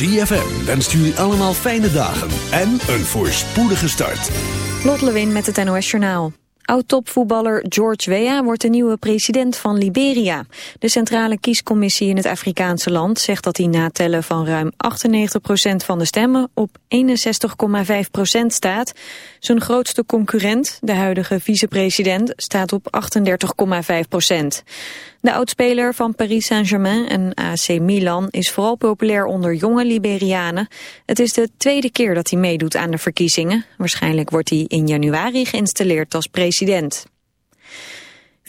ZFM wenst jullie allemaal fijne dagen en een voorspoedige start. Lot Lewin met het NOS Journaal. Oud-topvoetballer George Weah wordt de nieuwe president van Liberia. De centrale kiescommissie in het Afrikaanse land zegt dat hij na tellen van ruim 98% van de stemmen op 61,5% staat. Zijn grootste concurrent, de huidige vicepresident, staat op 38,5%. De oudspeler van Paris Saint-Germain en AC Milan is vooral populair onder jonge Liberianen. Het is de tweede keer dat hij meedoet aan de verkiezingen. Waarschijnlijk wordt hij in januari geïnstalleerd als president.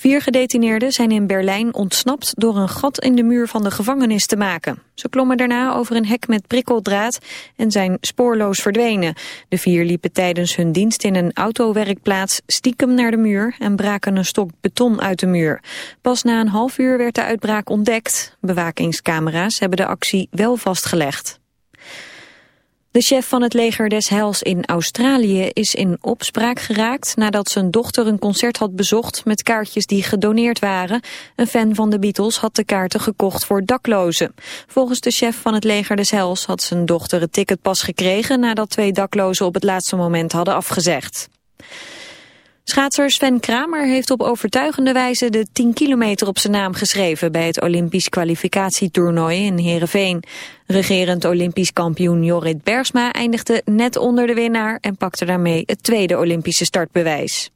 Vier gedetineerden zijn in Berlijn ontsnapt door een gat in de muur van de gevangenis te maken. Ze klommen daarna over een hek met prikkeldraad en zijn spoorloos verdwenen. De vier liepen tijdens hun dienst in een autowerkplaats stiekem naar de muur en braken een stok beton uit de muur. Pas na een half uur werd de uitbraak ontdekt. Bewakingscamera's hebben de actie wel vastgelegd. De chef van het leger des Heils in Australië is in opspraak geraakt nadat zijn dochter een concert had bezocht met kaartjes die gedoneerd waren. Een fan van de Beatles had de kaarten gekocht voor daklozen. Volgens de chef van het leger des Heils had zijn dochter het ticket pas gekregen nadat twee daklozen op het laatste moment hadden afgezegd. Schaatser Sven Kramer heeft op overtuigende wijze de 10 kilometer op zijn naam geschreven bij het Olympisch kwalificatietoernooi in Heerenveen. Regerend Olympisch kampioen Jorrit Bergsma eindigde net onder de winnaar en pakte daarmee het tweede Olympische startbewijs.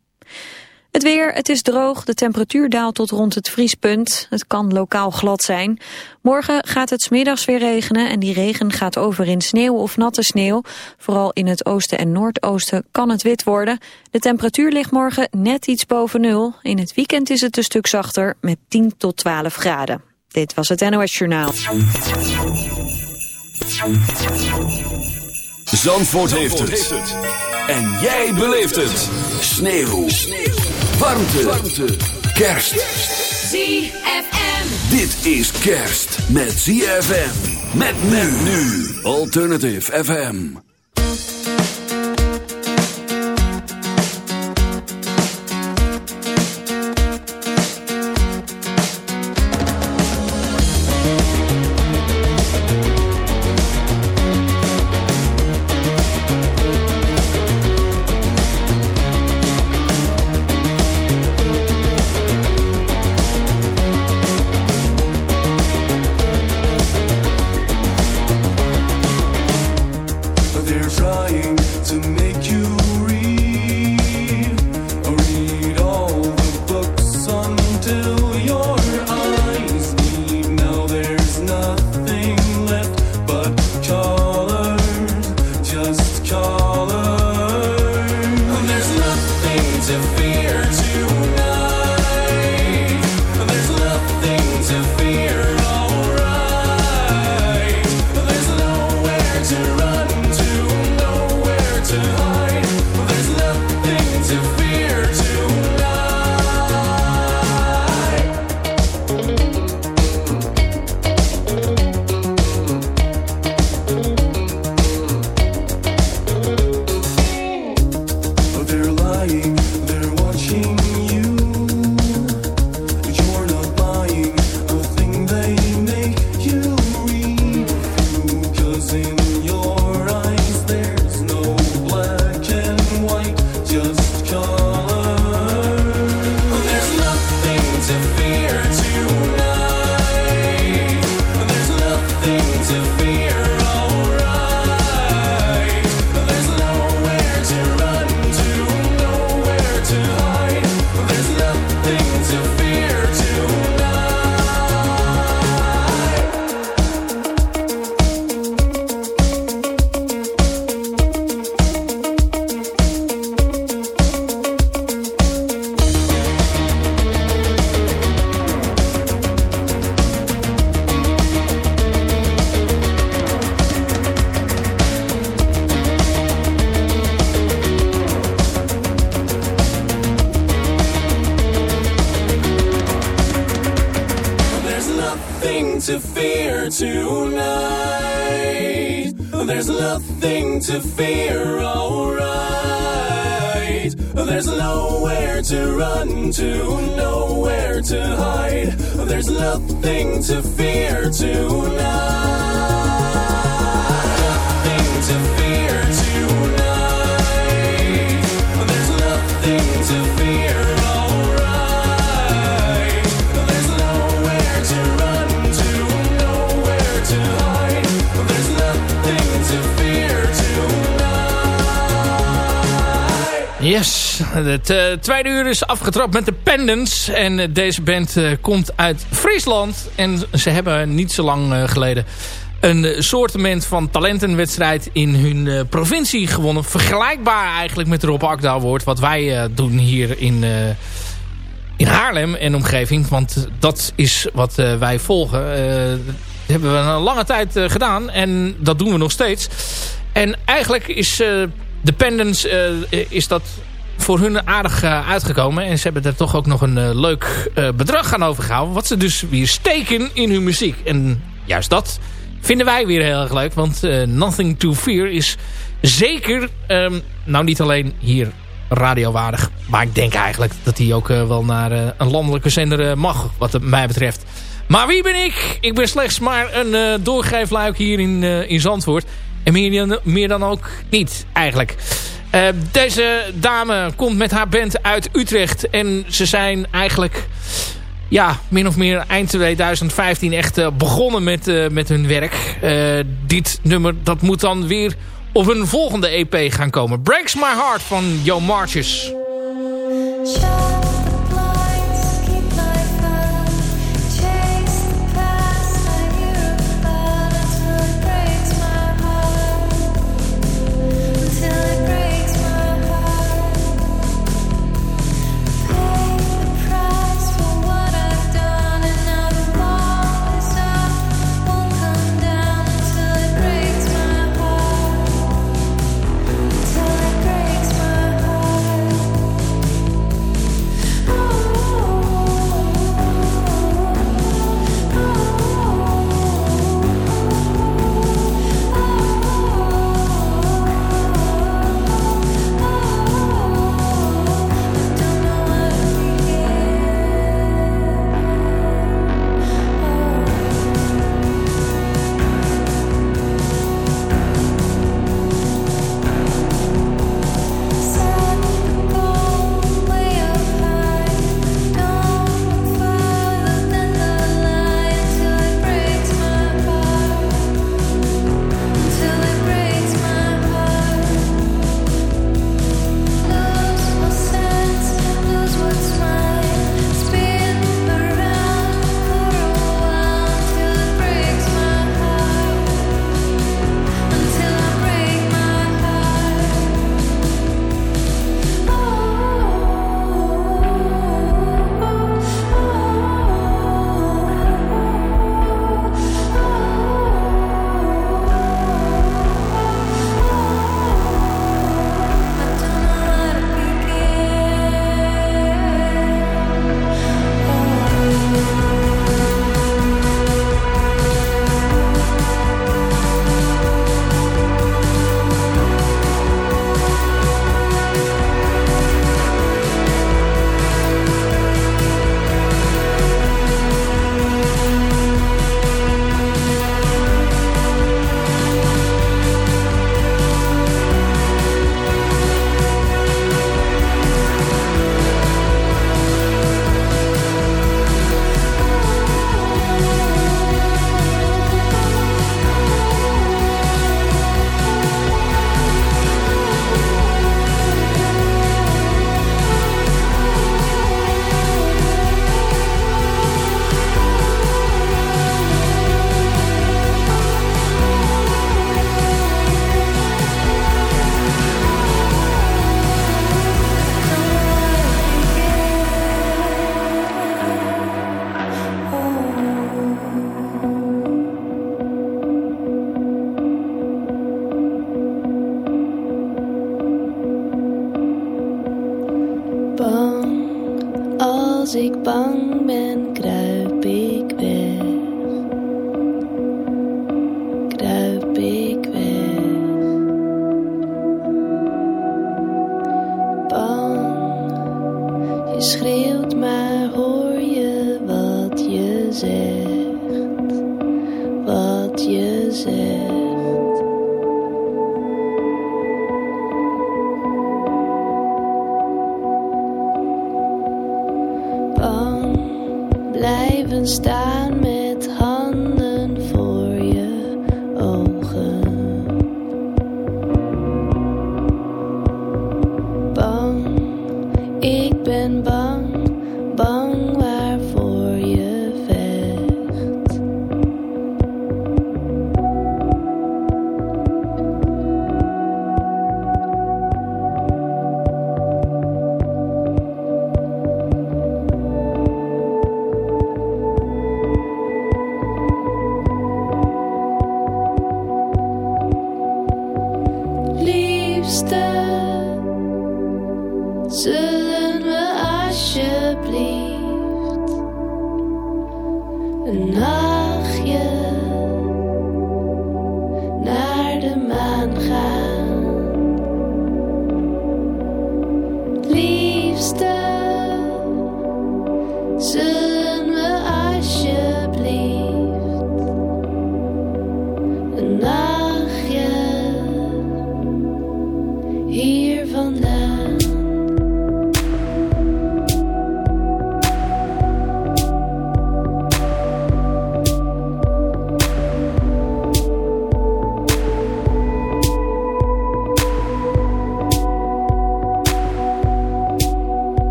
Het weer, het is droog, de temperatuur daalt tot rond het vriespunt. Het kan lokaal glad zijn. Morgen gaat het smiddags weer regenen en die regen gaat over in sneeuw of natte sneeuw. Vooral in het oosten en noordoosten kan het wit worden. De temperatuur ligt morgen net iets boven nul. In het weekend is het een stuk zachter met 10 tot 12 graden. Dit was het NOS Journaal. Zandvoort, heeft, het. En jij beleeft het. Sneeuw. Warmte. Warmte. Kerst. ZFM. Dit is kerst met ZFM. Met men nu. Alternative FM. Tweede uur is afgetrapt met de Pendants. En eh, deze band eh, komt uit Friesland. En ze hebben niet zo lang eh, geleden een soortement van talentenwedstrijd in hun provincie gewonnen. Vergelijkbaar eigenlijk met de Rob Akda wat wij doen hier in, in Haarlem en omgeving. Want dat is wat wij volgen. Dat hebben we een lange tijd gedaan en dat doen we nog steeds. En eigenlijk is Dependence eh, is dat voor hun aardig eh, uitgekomen. En ze hebben er toch ook nog een eh, leuk eh, bedrag aan overgehouden. Wat ze dus weer steken in hun muziek. En juist dat vinden wij weer heel erg leuk. Want Nothing to Fear is zeker, ehm, nou niet alleen hier radiowaardig. Maar ik denk eigenlijk dat hij ook wel naar een landelijke zender mag. Wat mij betreft. Maar wie ben ik? Ik ben slechts maar een eh doorgeefluik hier in, in Zandvoort. En meer dan, meer dan ook niet eigenlijk. Eh, deze dame komt met haar band uit Utrecht. En ze zijn eigenlijk ja, min of meer eind 2015 echt eh, begonnen met, eh, met hun werk. Dit nummer dat moet dan weer op een volgende EP gaan komen. Breaks My Heart van Yo Marches.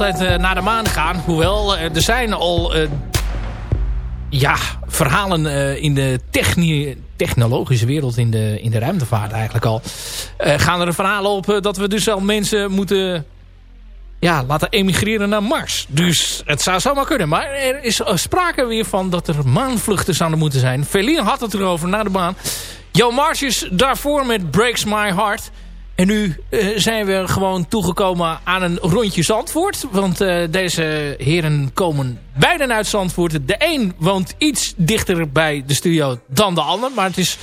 Altijd eh, naar de maan gaan. Hoewel, eh, er zijn al eh, ja, verhalen in de technologische wereld, in de, in de ruimtevaart eigenlijk al. gaan er verhalen op dat we dus al mensen moeten ja, laten emigreren naar Mars. Dus het zou zomaar kunnen. Maar er is sprake weer van dat er maanvluchten zouden moeten zijn. Feline had het erover naar de maan. Jo Marsjes daarvoor met Breaks My Heart. En nu eh, zijn we gewoon toegekomen aan een rondje Zandvoort. Want eh, deze heren komen beiden uit Zandvoort. De een woont iets dichter bij de studio dan de ander. Maar het is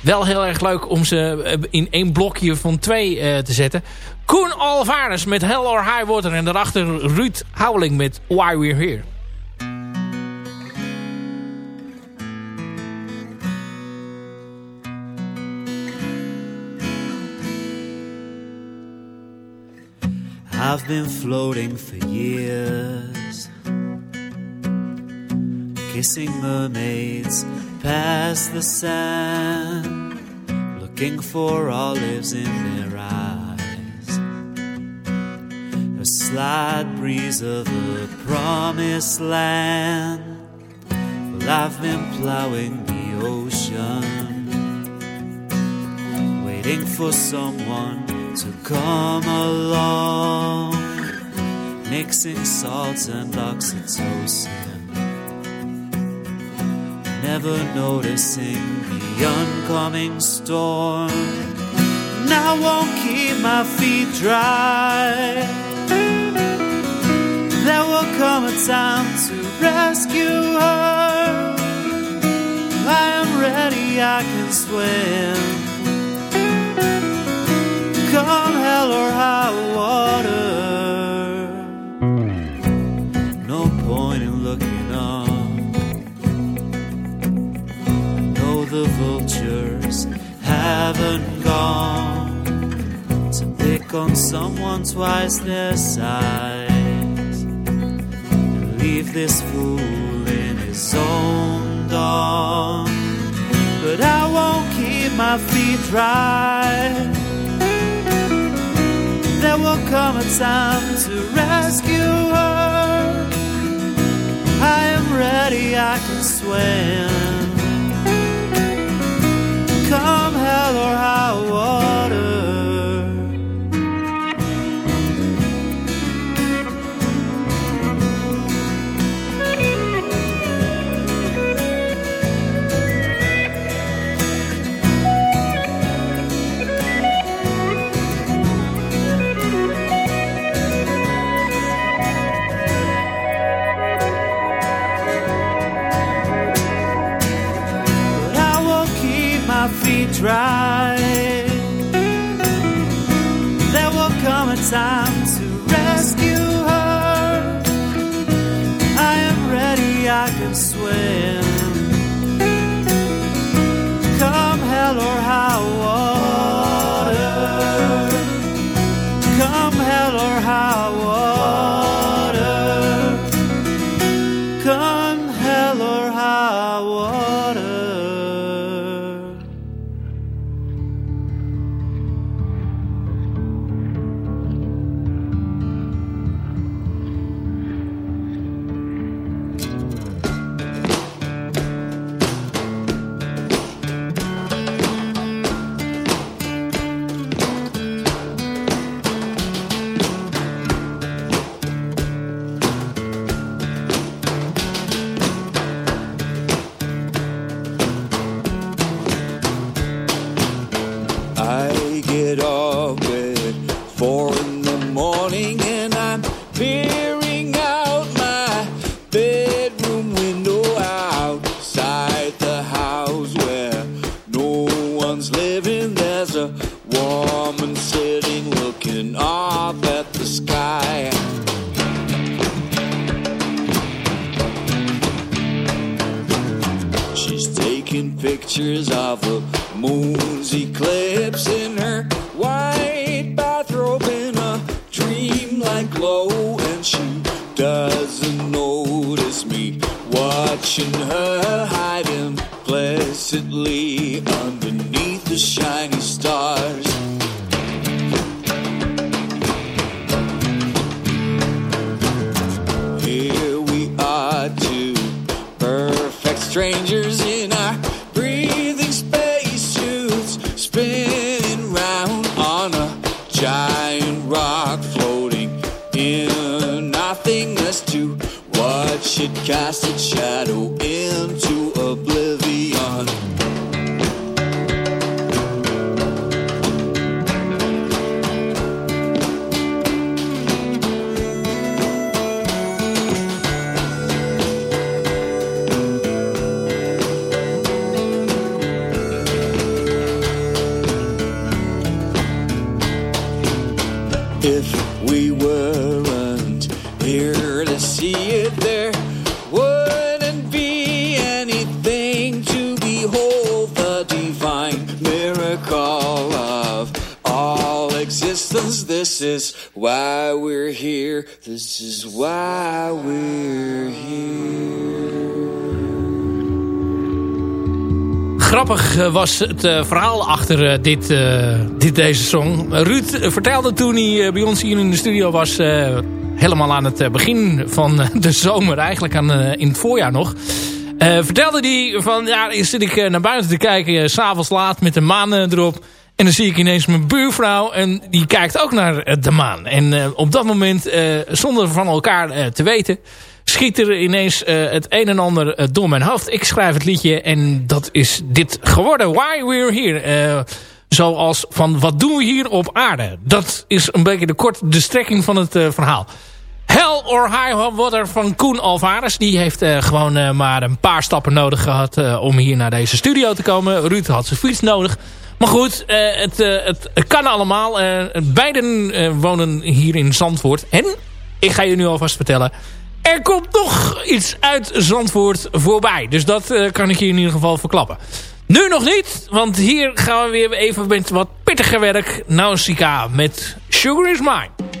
wel heel erg leuk om ze eh, in één blokje van twee te zetten. Koen Alvarez met Hell or High Water. En daarachter Ruud Houweling met Why We're Here. I've been floating for years, kissing mermaids past the sand, looking for olives in their eyes. A slight breeze of the promised land. Well, I've been plowing the ocean, waiting for someone to come along, mixing salts and oxytocin. Never noticing the oncoming storm. And I won't keep my feet dry. There will come a time to rescue her. I am ready, I can swim. Hell or high water. No point in looking up. No, the vultures haven't gone to pick on someone twice their size and leave this fool in his own dawn. But I won't keep my feet dry. There will come a time to rescue her. I am ready, I can swim. My rosy clay. Why we're here. This is why we're here. Grappig eh, was het eh, verhaal achter eh, dit, dit, deze song. Ruud vertelde toen hij bij ons hier in de studio was... helemaal aan het begin van de zomer, eigenlijk aan, in het voorjaar nog... vertelde hij van, ja, zit ik naar buiten te kijken... s s'avonds laat met de maan erop... En dan zie ik ineens mijn buurvrouw en die kijkt ook naar eh, de maan. En eh, op dat moment, eh, zonder van elkaar te weten... schiet er ineens het een en ander door mijn hoofd. Ik schrijf het liedje en dat is dit geworden. Why We're Here. Zoals van, wat doen we hier op aarde? Dat is een beetje de kort de strekking van het verhaal. Hell or High Water van Koen Alvarez. Die heeft gewoon maar een paar stappen nodig gehad eh, om hier naar deze studio te komen. Ruud had zijn fiets nodig. Maar goed, eh, het, eh, het, kan allemaal. Eh, beiden wonen hier in Zandvoort. En, ik ga je nu alvast vertellen... Er komt nog iets uit Zandvoort voorbij. Dus dat kan ik je in ieder geval verklappen. Nu nog niet, want hier gaan we weer even met wat pittiger werk. Nausicaa met Sugar Is Mine.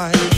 Might.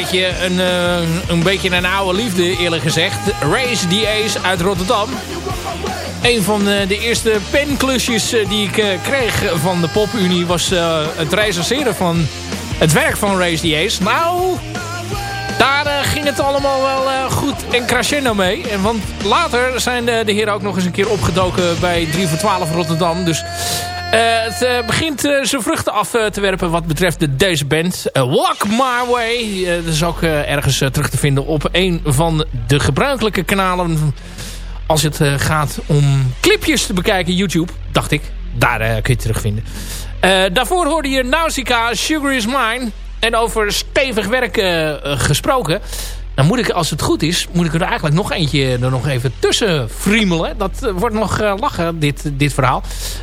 Beetje een, eh, een beetje een oude liefde eerlijk gezegd. Race the Ace uit Rotterdam. Een van eh, de eerste penklusjes eh, die ik kreeg van de PopUnie was het recenseren van het werk van Race the Ace. Nou, daar ging het allemaal wel goed en crescendo mee. Want later zijn de, heren ook nog eens een keer opgedoken bij 3 voor 12 Rotterdam. Dus het eh, begint eh, zijn vruchten af eh, te werpen wat betreft de, deze band. Eh, Walk My Way. Eh, dat is ook eh, ergens eh, terug te vinden op een van de gebruikelijke kanalen. Als het eh, gaat om clipjes te bekijken. YouTube, dacht ik. Daar eh, kun je het terugvinden. Eh, daarvoor hoorde je Nausicaa, Sugar Is Mine. En over stevig werk eh, eh, gesproken. Dan moet ik, als het goed is, moet ik er eigenlijk nog eentje er nog even tussen friemelen. Dat eh, wordt nog eh, lachen, dit, dit verhaal.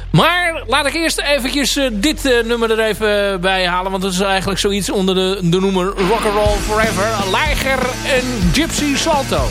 Maar laat ik eerst eventjes eh, dit nummer er even bij halen. Want dat is eigenlijk zoiets onder de, de noemer Rock'n'Roll Forever. Liger en Gypsy Salto.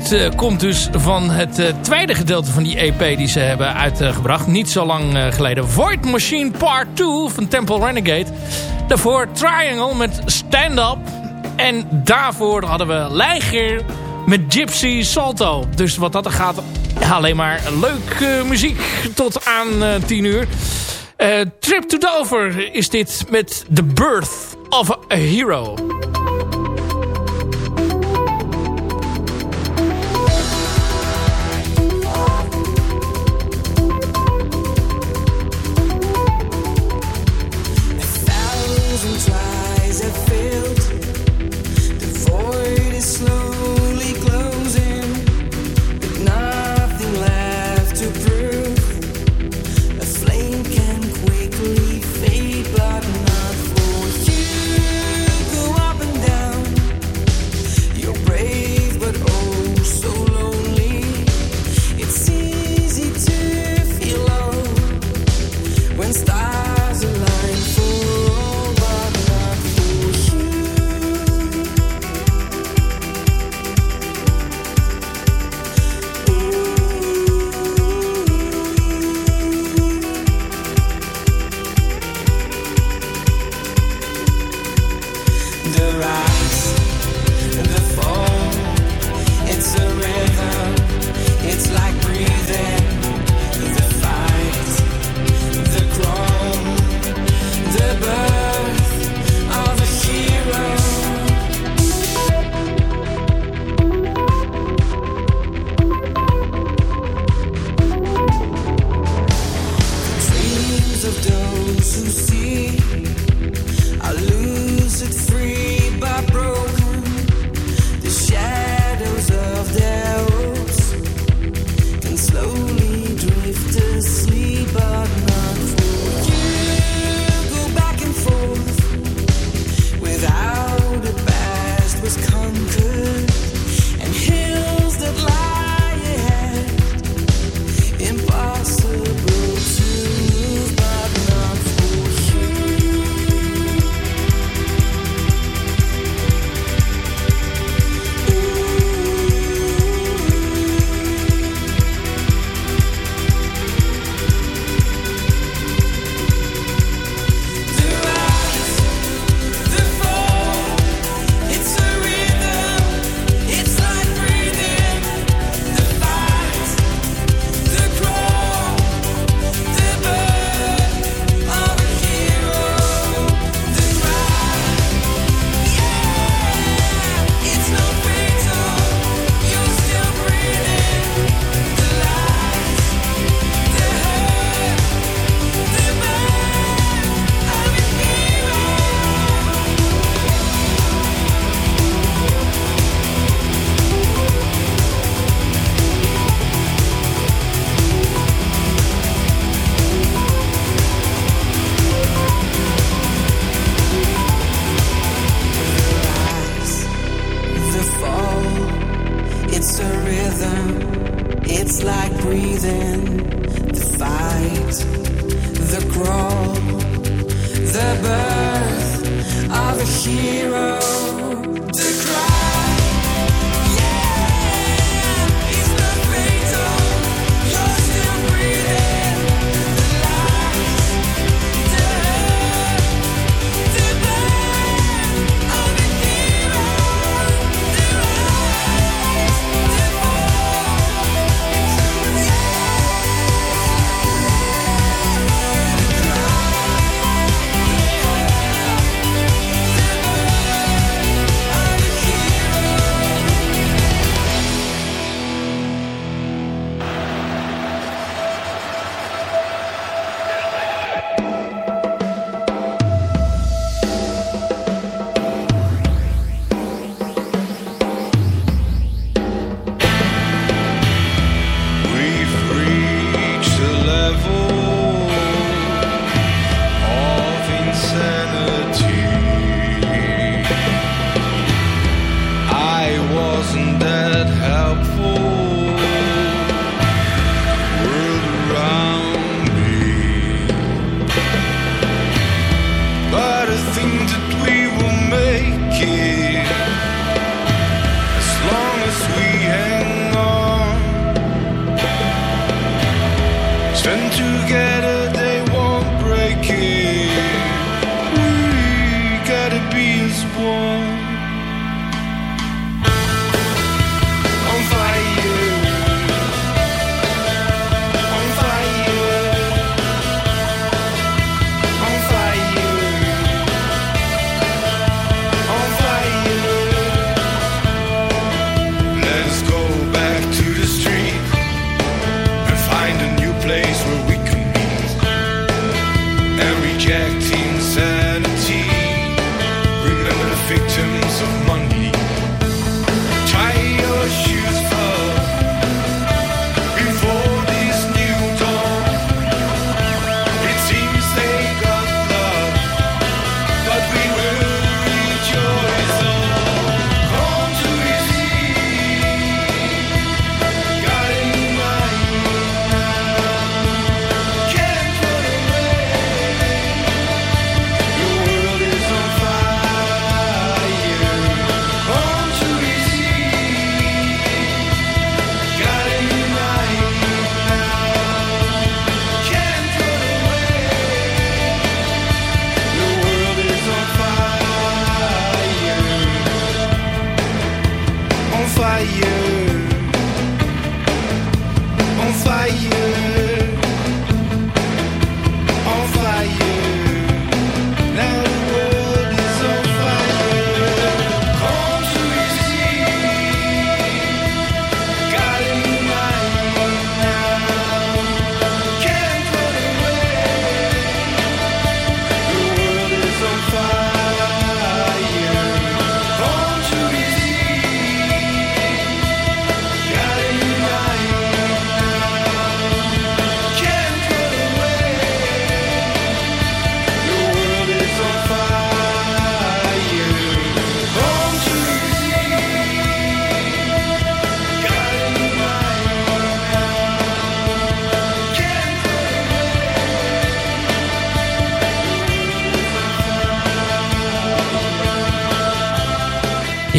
dit eh, komt dus van het eh, tweede gedeelte van die EP die ze hebben uitgebracht. Niet zo lang eh, geleden. Void Machine Part 2 van Temple Renegade. Daarvoor Triangle met Stand Up. En daarvoor hadden we Leiger met Gypsy Salto. Dus wat dat er gaat, alleen maar leuke muziek tot aan 10 uur. Trip to Dover is dit met The Birth of a Hero. failed.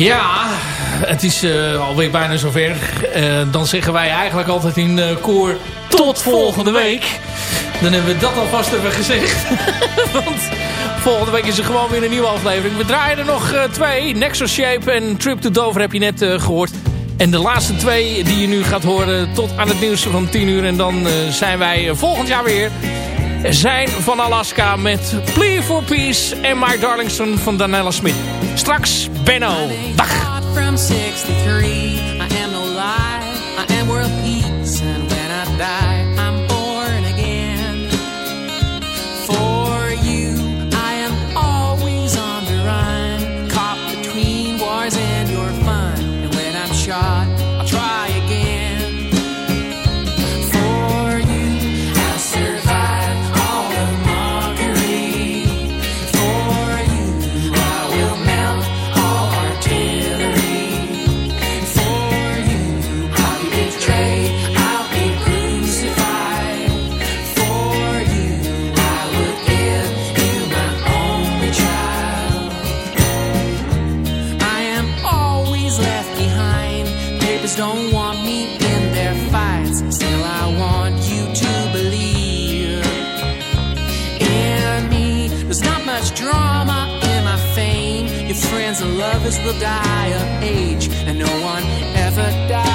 Ja, het is eh, alweer bijna zover. Eh, dan zeggen wij eigenlijk altijd in eh, koor tot volgende week. Dan hebben we dat alvast even gezegd. Want volgende week is er gewoon weer een nieuwe aflevering. We draaien er nog twee. Nexus Shape en Trip to Dover heb je net eh, gehoord. En de laatste twee die je nu gaat horen tot aan het nieuws van 10 uur. En dan zijn wij volgend jaar weer zijn van Alaska met Plea for Peace en Mike Darlington van Danella Smith. Straks Benno. Dag. Friends and lovers will die of age, and no one ever dies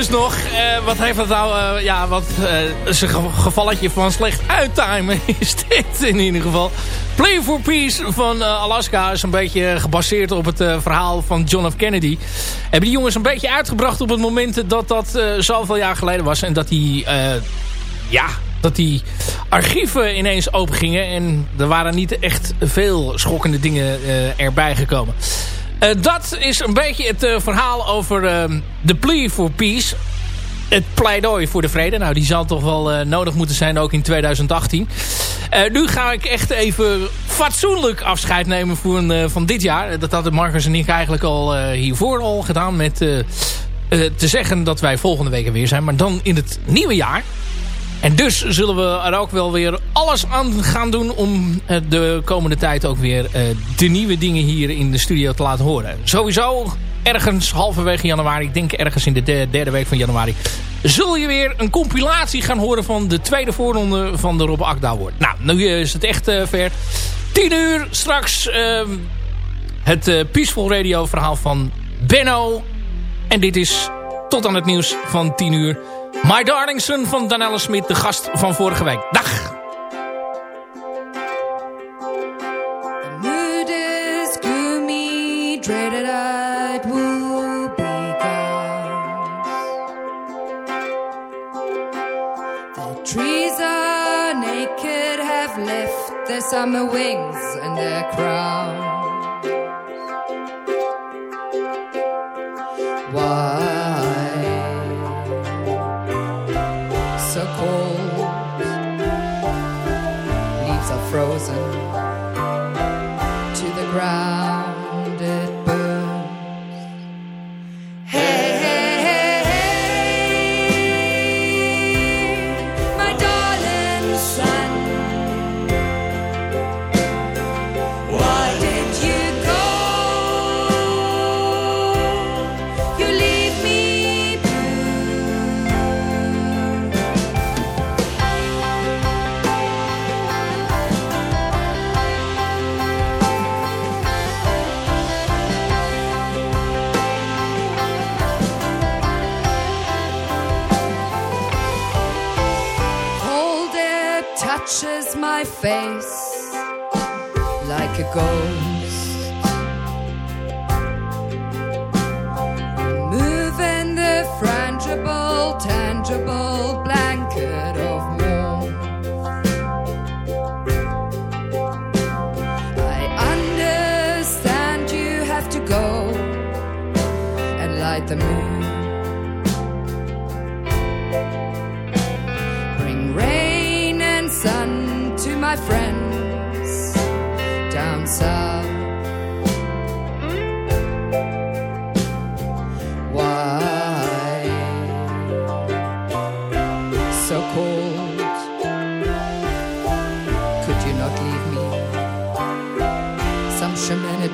dus nog. Eh, wat heeft dat nou, eh, ja, wat eh, is een ge- gevalletje van slecht uittimen is dit in ieder geval. Play for Peace van Alaska is een beetje gebaseerd op het verhaal van John F. Kennedy. Hebben die jongens een beetje uitgebracht op het moment dat dat zoveel jaar geleden was. En dat eh, ja, dat die archieven ineens open gingen. En er waren niet echt veel schokkende dingen erbij gekomen. Eh, dat is een beetje het eh, verhaal over ehm, de plea for peace. Het pleidooi voor de vrede. Nou, die zal toch wel eh, nodig moeten zijn, ook in 2018. Eh, nu ga ik echt even fatsoenlijk afscheid nemen eh, van dit jaar. Dat hadden Marcus en ik eigenlijk al hiervoor al gedaan. Met te zeggen dat wij volgende week er weer zijn. Maar dan in het nieuwe jaar. En dus zullen we er ook wel weer alles aan gaan doen om eh, de komende tijd ook weer eh, de nieuwe dingen hier in de studio te laten horen. Sowieso ergens halverwege januari, ik denk ergens in de de- derde week van januari, zul je weer een compilatie gaan horen van de tweede voorronde van de Rob Akda. Nou, nu is het echt eh, ver. 10 uur straks ehm, het Peaceful Radio verhaal van Benno. En dit is tot aan het nieuws van 10 uur. My Darling Son van Danelle Smit, de gast van vorige week. Dag! The mood is gloomy, dreaded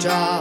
job.